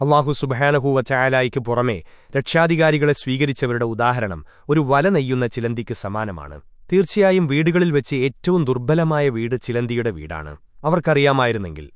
അള്ളാഹു സുബഹാനഹൂവ ചായാലായിക്ക് പുറമേ രക്ഷാധികാരികളെ സ്വീകരിച്ചവരുടെ ഉദാഹരണം ഒരു വല നെയ്യുന്ന ചിലന്തിക്ക് സമാനമാണ്. തീർച്ചയായും വീടുകളിൽ വെച്ച് ഏറ്റവും ദുർബലമായ വീട് ചിലന്തിയുടെ വീടാണ്. അവർക്കറിയാമായിരുന്നെങ്കിൽ